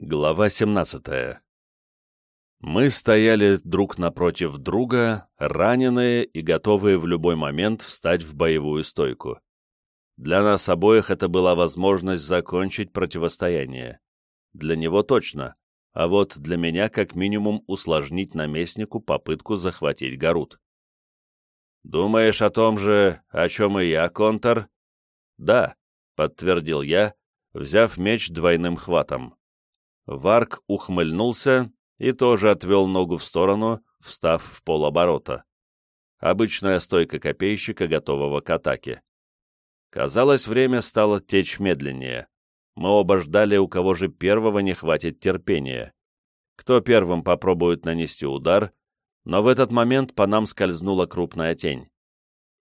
Глава 17 Мы стояли друг напротив друга, раненые и готовые в любой момент встать в боевую стойку. Для нас обоих это была возможность закончить противостояние. Для него точно, а вот для меня как минимум усложнить наместнику попытку захватить Гарут. «Думаешь о том же, о чем и я, Контор?» «Да», — подтвердил я, взяв меч двойным хватом. Варк ухмыльнулся и тоже отвел ногу в сторону, встав в полоборота. Обычная стойка копейщика, готового к атаке. Казалось, время стало течь медленнее. Мы оба ждали, у кого же первого не хватит терпения. Кто первым попробует нанести удар, но в этот момент по нам скользнула крупная тень.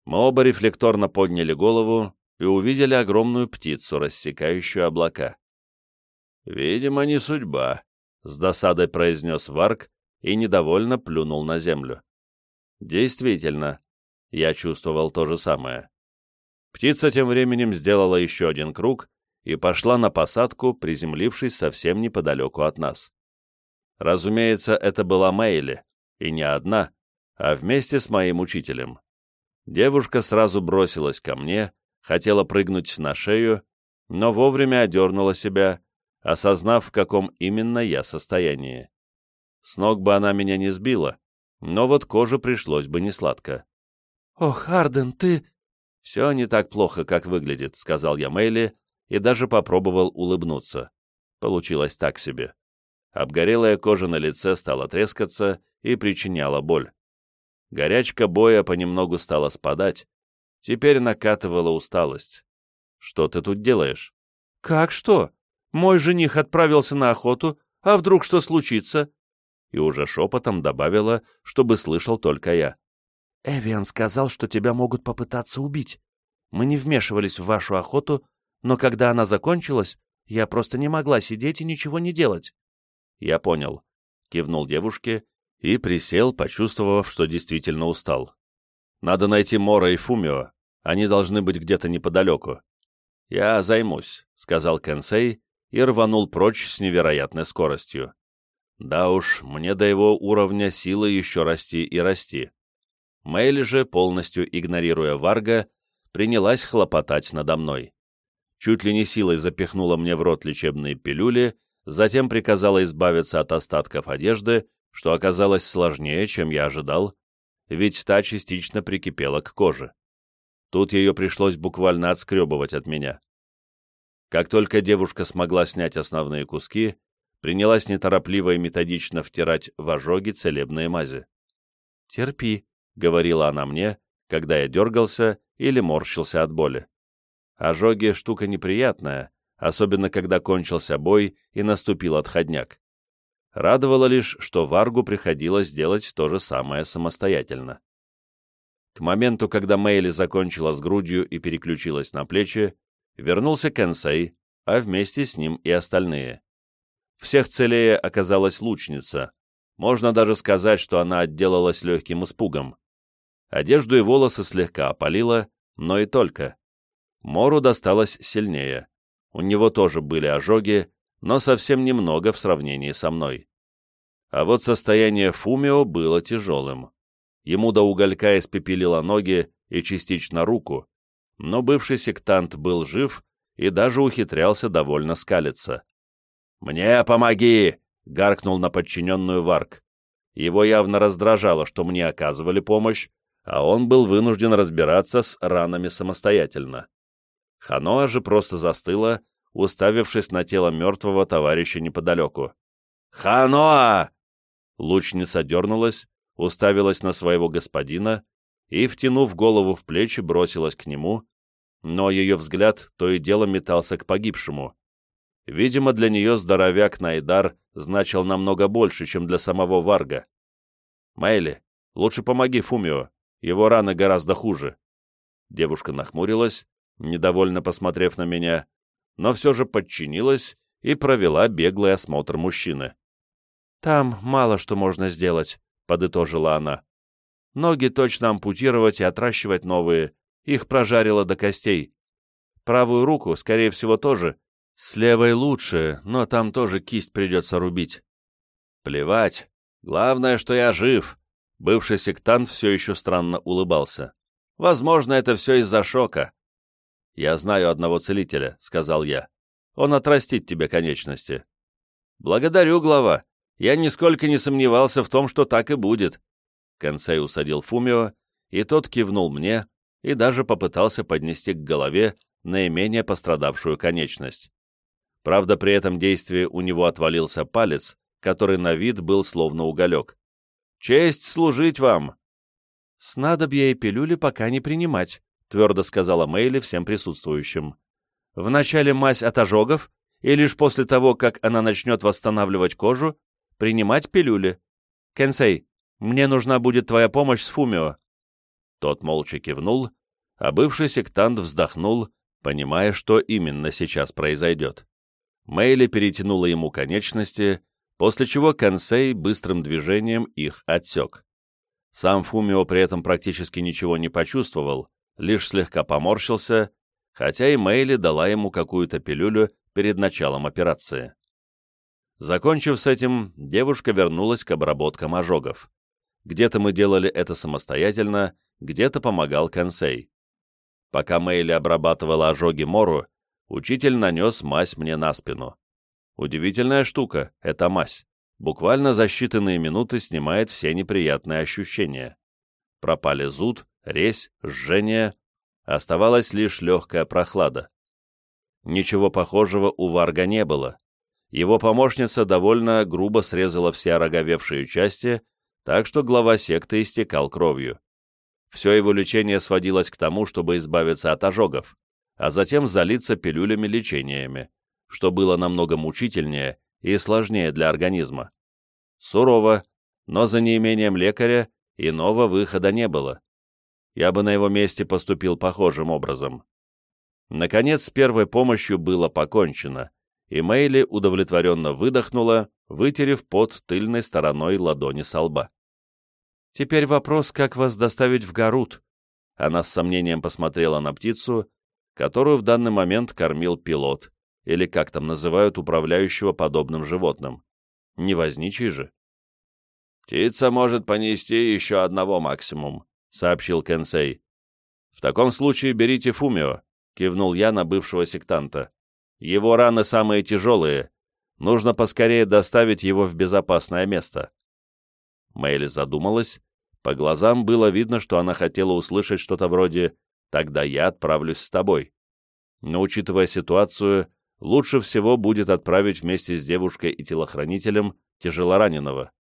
Мы оба рефлекторно подняли голову и увидели огромную птицу, рассекающую облака. «Видимо, не судьба», — с досадой произнес Варк и недовольно плюнул на землю. «Действительно, я чувствовал то же самое». Птица тем временем сделала еще один круг и пошла на посадку, приземлившись совсем неподалеку от нас. Разумеется, это была Мэйли, и не одна, а вместе с моим учителем. Девушка сразу бросилась ко мне, хотела прыгнуть на шею, но вовремя одернула себя осознав, в каком именно я состоянии. С ног бы она меня не сбила, но вот коже пришлось бы несладко. «Ох, Арден, ты...» «Все не так плохо, как выглядит», — сказал я Мэйли и даже попробовал улыбнуться. Получилось так себе. Обгорелая кожа на лице стала трескаться и причиняла боль. Горячка боя понемногу стала спадать. Теперь накатывала усталость. «Что ты тут делаешь?» «Как что? Мой жених отправился на охоту, а вдруг что случится?» И уже шепотом добавила, чтобы слышал только я. «Эвиан сказал, что тебя могут попытаться убить. Мы не вмешивались в вашу охоту, но когда она закончилась, я просто не могла сидеть и ничего не делать». «Я понял», — кивнул девушке и присел, почувствовав, что действительно устал. «Надо найти Мора и Фумио. Они должны быть где-то неподалеку». «Я займусь», — сказал Кенсей и рванул прочь с невероятной скоростью. Да уж, мне до его уровня силы еще расти и расти. Мэйли же, полностью игнорируя Варга, принялась хлопотать надо мной. Чуть ли не силой запихнула мне в рот лечебные пилюли, затем приказала избавиться от остатков одежды, что оказалось сложнее, чем я ожидал, ведь та частично прикипела к коже. Тут ее пришлось буквально отскребывать от меня. Как только девушка смогла снять основные куски, принялась неторопливо и методично втирать в ожоги целебные мази. «Терпи», — говорила она мне, когда я дергался или морщился от боли. Ожоги — штука неприятная, особенно когда кончился бой и наступил отходняк. Радовало лишь, что Варгу приходилось делать то же самое самостоятельно. К моменту, когда Мэйли закончила с грудью и переключилась на плечи, вернулся Кенсей, а вместе с ним и остальные. Всех целее оказалась лучница. Можно даже сказать, что она отделалась легким испугом. Одежду и волосы слегка опалила, но и только. Мору досталось сильнее. У него тоже были ожоги, но совсем немного в сравнении со мной. А вот состояние Фумио было тяжелым. Ему до уголька испепелило ноги и частично руку, но бывший сектант был жив и даже ухитрялся довольно скалиться. «Мне помоги!» — гаркнул на подчиненную Варк. Его явно раздражало, что мне оказывали помощь, а он был вынужден разбираться с ранами самостоятельно. Ханоа же просто застыла, уставившись на тело мертвого товарища неподалеку. «Ханоа!» Лучница дернулась, уставилась на своего господина и, втянув голову в плечи, бросилась к нему, но ее взгляд то и дело метался к погибшему. Видимо, для нее здоровяк Найдар значил намного больше, чем для самого Варга. «Майли, лучше помоги Фумио, его раны гораздо хуже». Девушка нахмурилась, недовольно посмотрев на меня, но все же подчинилась и провела беглый осмотр мужчины. «Там мало что можно сделать», — подытожила она. «Ноги точно ампутировать и отращивать новые, их прожарило до костей. Правую руку, скорее всего, тоже. С левой лучше, но там тоже кисть придется рубить. Плевать. Главное, что я жив. Бывший сектант все еще странно улыбался. Возможно, это все из-за шока. «Я знаю одного целителя», — сказал я. «Он отрастит тебе конечности». «Благодарю, глава. Я нисколько не сомневался в том, что так и будет». Консей усадил Фумио, и тот кивнул мне и даже попытался поднести к голове наименее пострадавшую конечность. Правда, при этом действии у него отвалился палец, который на вид был словно уголек. «Честь служить вам!» «Снадобья и пилюли пока не принимать», — твердо сказала Мэйли всем присутствующим. «Вначале мазь от ожогов, и лишь после того, как она начнет восстанавливать кожу, принимать пилюли. Кенсей, мне нужна будет твоя помощь с Фумио». Тот молча кивнул, а бывший сектант вздохнул, понимая, что именно сейчас произойдет. Мэйли перетянула ему конечности, после чего Кенсей быстрым движением их отсек. Сам Фумио при этом практически ничего не почувствовал, лишь слегка поморщился, хотя и Мэйли дала ему какую-то пилюлю перед началом операции. Закончив с этим, девушка вернулась к обработкам ожогов. Где-то мы делали это самостоятельно, где-то помогал Кенсей. Пока Мэйли обрабатывала ожоги Мору, учитель нанес мазь мне на спину. Удивительная штука — эта мазь. Буквально за считанные минуты снимает все неприятные ощущения. Пропали зуд, резь, жжение, оставалась лишь легкая прохлада. Ничего похожего у Варга не было. Его помощница довольно грубо срезала все ороговевшие части, так что глава секты истекал кровью. Все его лечение сводилось к тому, чтобы избавиться от ожогов, а затем залиться пилюлями-лечениями, что было намного мучительнее и сложнее для организма. Сурово, но за неимением лекаря иного выхода не было. Я бы на его месте поступил похожим образом. Наконец, с первой помощью было покончено, и Мэйли удовлетворенно выдохнула, вытерев пот тыльной стороной ладони со лба. Теперь вопрос, как вас доставить в Гарут. Она с сомнением посмотрела на птицу, которую в данный момент кормил пилот, или как там называют управляющего подобным животным. Не возничий же. «Птица может понести еще одного максимум», — сообщил Кенсей. «В таком случае берите Фумио», — кивнул я на бывшего сектанта. «Его раны самые тяжелые. Нужно поскорее доставить его в безопасное место». Мэйли задумалась. По глазам было видно, что она хотела услышать что-то вроде «тогда я отправлюсь с тобой». Но, учитывая ситуацию, лучше всего будет отправить вместе с девушкой и телохранителем тяжелораненого.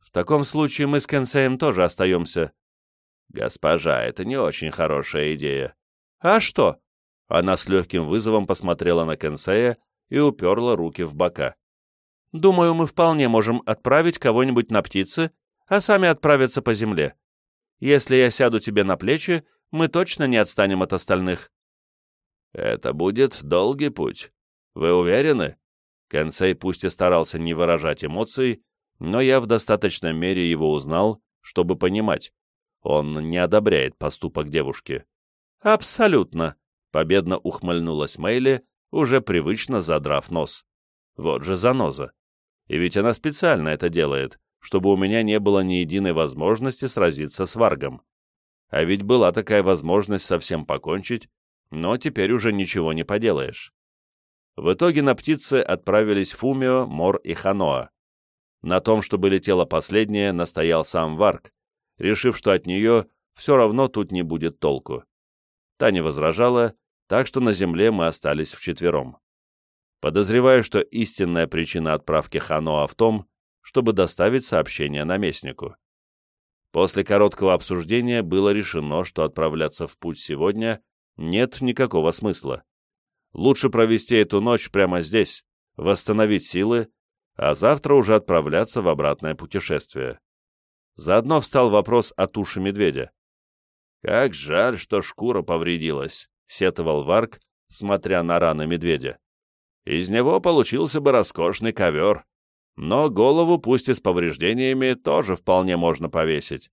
В таком случае мы с Кенсеем тоже остаемся. Госпожа, это не очень хорошая идея. А что? Она с легким вызовом посмотрела на Кенсея и уперла руки в бока. Думаю, мы вполне можем отправить кого-нибудь на птицы, а сами отправиться по земле. Если я сяду тебе на плечи, мы точно не отстанем от остальных. Это будет долгий путь. Вы уверены? Кенсей пусть и старался не выражать эмоций, но я в достаточной мере его узнал, чтобы понимать. Он не одобряет поступок девушки. Абсолютно, победно ухмыльнулась Мэйли, уже привычно задрав нос. Вот же заноза. И ведь она специально это делает, чтобы у меня не было ни единой возможности сразиться с Варгом. А ведь была такая возможность совсем покончить, но теперь уже ничего не поделаешь. В итоге на птицы отправились Фумио, Мор и Ханоа. На том, чтобы летела последняя, настоял сам Варг, решив, что от нее все равно тут не будет толку. Та не возражала, так что на земле мы остались вчетвером. Подозреваю, что истинная причина отправки Ханоа в том, чтобы доставить сообщение наместнику. После короткого обсуждения было решено, что отправляться в путь сегодня нет никакого смысла. Лучше провести эту ночь прямо здесь, восстановить силы, а завтра уже отправляться в обратное путешествие. Заодно встал вопрос о туше медведя. «Как жаль, что шкура повредилась», — сетовал Варк, смотря на раны медведя. Из него получился бы роскошный ковер. Но голову, пусть и с повреждениями, тоже вполне можно повесить.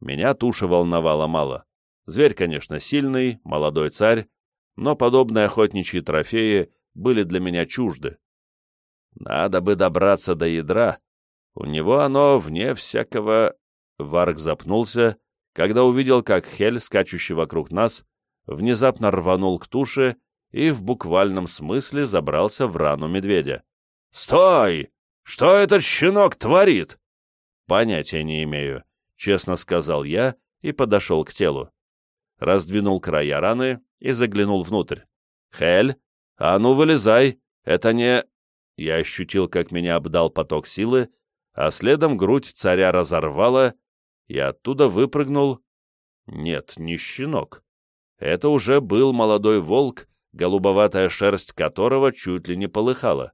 Меня туша волновала мало. Зверь, конечно, сильный, молодой царь, но подобные охотничьи трофеи были для меня чужды. Надо бы добраться до ядра. У него оно вне всякого... Варк запнулся, когда увидел, как Хель, скачущий вокруг нас, внезапно рванул к туше и в буквальном смысле забрался в рану медведя. «Стой! Что этот щенок творит?» «Понятия не имею», — честно сказал я и подошел к телу. Раздвинул края раны и заглянул внутрь. «Хель, а ну вылезай! Это не...» Я ощутил, как меня обдал поток силы, а следом грудь царя разорвала, и оттуда выпрыгнул... Нет, не щенок. Это уже был молодой волк, голубоватая шерсть которого чуть ли не полыхала.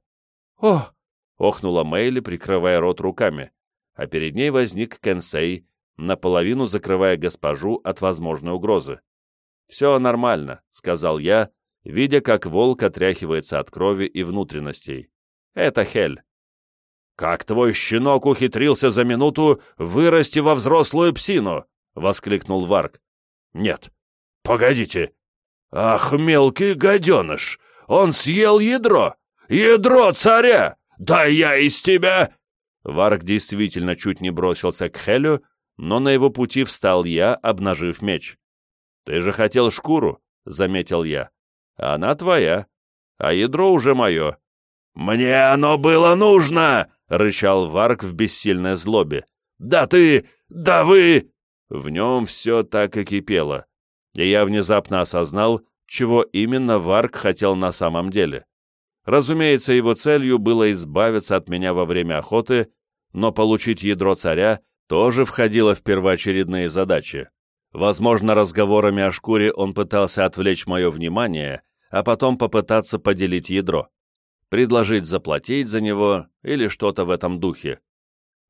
«О!» — охнула Мэйли, прикрывая рот руками, а перед ней возник Кенсей, наполовину закрывая госпожу от возможной угрозы. «Все нормально», — сказал я, видя, как волк отряхивается от крови и внутренностей. «Это Хель». «Как твой щенок ухитрился за минуту вырасти во взрослую псину?» — воскликнул Варк. «Нет. Погодите. Ах, мелкий гаденыш! Он съел ядро! Ядро царя! Да я из тебя...» Варк действительно чуть не бросился к Хелю, но на его пути встал я, обнажив меч. «Ты же хотел шкуру», — заметил я. «Она твоя, а ядро уже мое». «Мне оно было нужно!» — рычал Варк в бессильной злобе. «Да ты! Да вы!» В нем все так и кипело, и я внезапно осознал, чего именно Варк хотел на самом деле. Разумеется, его целью было избавиться от меня во время охоты, но получить ядро царя тоже входило в первоочередные задачи. Возможно, разговорами о шкуре он пытался отвлечь мое внимание, а потом попытаться поделить ядро. Предложить заплатить за него или что-то в этом духе.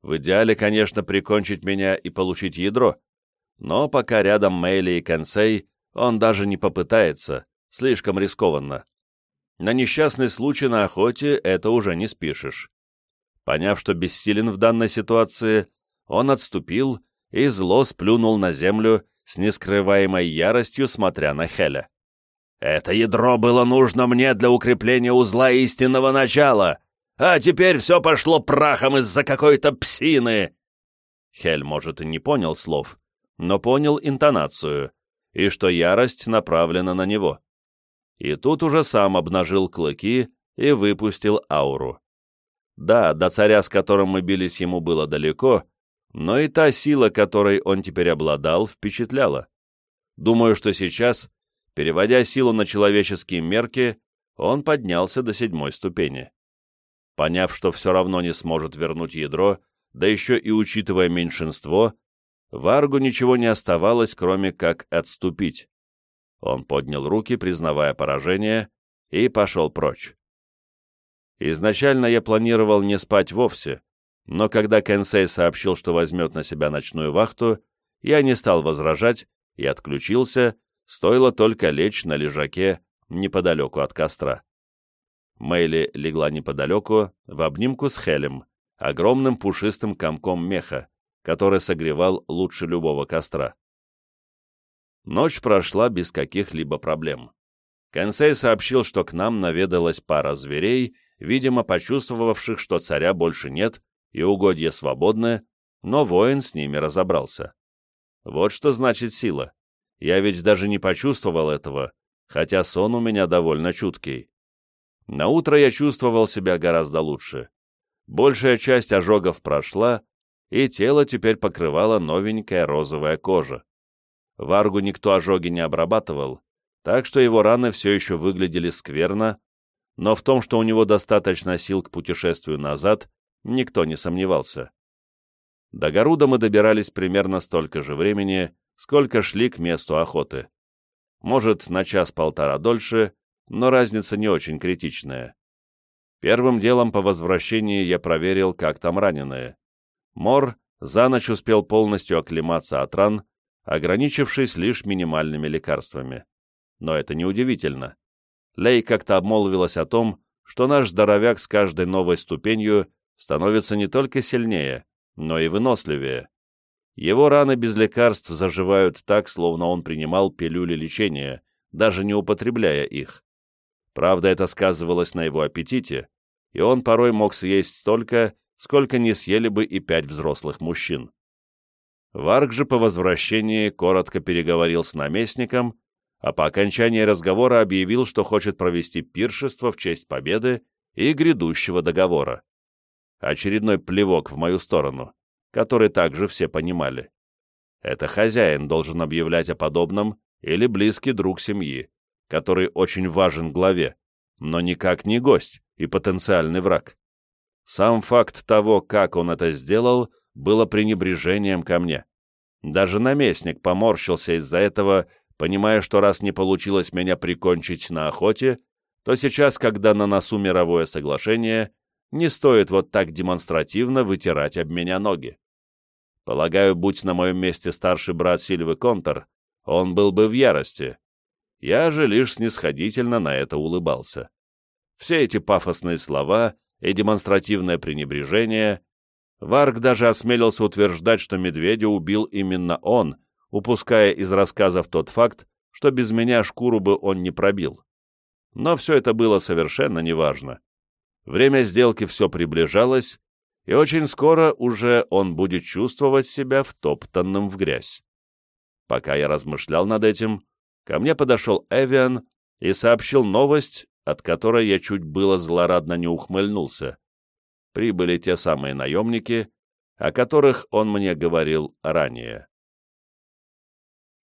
В идеале, конечно, прикончить меня и получить ядро, но пока рядом Мэйли и Кенсей, он даже не попытается, слишком рискованно. На несчастный случай на охоте это уже не спишешь. Поняв, что бессилен в данной ситуации, он отступил и зло сплюнул на землю с нескрываемой яростью, смотря на Хеля. «Это ядро было нужно мне для укрепления узла истинного начала, а теперь все пошло прахом из-за какой-то псины!» Хель, может, и не понял слов, но понял интонацию, и что ярость направлена на него. И тут уже сам обнажил клыки и выпустил ауру. Да, до царя, с которым мы бились, ему было далеко, но и та сила, которой он теперь обладал, впечатляла. Думаю, что сейчас, переводя силу на человеческие мерки, он поднялся до седьмой ступени. Поняв, что все равно не сможет вернуть ядро, да еще и учитывая меньшинство, Варгу ничего не оставалось, кроме как отступить. Он поднял руки, признавая поражение, и пошел прочь. Изначально я планировал не спать вовсе, но когда Кенсей сообщил, что возьмет на себя ночную вахту, я не стал возражать и отключился, стоило только лечь на лежаке неподалеку от костра. Мэйли легла неподалеку, в обнимку с Хелем, огромным пушистым комком меха, который согревал лучше любого костра. Ночь прошла без каких-либо проблем. Кенсей сообщил, что к нам наведалась пара зверей, видимо, почувствовавших, что царя больше нет, и угодья свободны, но воин с ними разобрался. Вот что значит сила. Я ведь даже не почувствовал этого, хотя сон у меня довольно чуткий. На утро я чувствовал себя гораздо лучше. Большая часть ожогов прошла, и тело теперь покрывала новенькая розовая кожа. Варгу никто ожоги не обрабатывал, так что его раны все еще выглядели скверно, но в том, что у него достаточно сил к путешествию назад, никто не сомневался. До Горуда мы добирались примерно столько же времени, сколько шли к месту охоты. Может, на час-полтора дольше, но разница не очень критичная. Первым делом по возвращении я проверил, как там раненые. Мор за ночь успел полностью оклематься от ран, ограничившись лишь минимальными лекарствами. Но это неудивительно. Лей как-то обмолвилась о том, что наш здоровяк с каждой новой ступенью становится не только сильнее, но и выносливее. Его раны без лекарств заживают так, словно он принимал пилюли лечения, даже не употребляя их. Правда, это сказывалось на его аппетите, и он порой мог съесть столько, сколько не съели бы и пять взрослых мужчин. Варг же по возвращении коротко переговорил с наместником, а по окончании разговора объявил, что хочет провести пиршество в честь победы и грядущего договора. Очередной плевок в мою сторону, который также все понимали. Это хозяин должен объявлять о подобном или близкий друг семьи, который очень важен главе, но никак не гость и потенциальный враг. Сам факт того, как он это сделал, было пренебрежением ко мне. Даже наместник поморщился из-за этого, понимая, что раз не получилось меня прикончить на охоте, то сейчас, когда на носу мировое соглашение, не стоит вот так демонстративно вытирать об меня ноги. Полагаю, будь на моем месте старший брат Сильвы Контор, он был бы в ярости. Я же лишь снисходительно на это улыбался. Все эти пафосные слова и демонстративное пренебрежение Варг даже осмелился утверждать, что медведя убил именно он, упуская из рассказов тот факт, что без меня шкуру бы он не пробил. Но все это было совершенно неважно. Время сделки все приближалось, и очень скоро уже он будет чувствовать себя втоптанным в грязь. Пока я размышлял над этим, ко мне подошел Эвиан и сообщил новость, от которой я чуть было злорадно не ухмыльнулся прибыли те самые наемники, о которых он мне говорил ранее.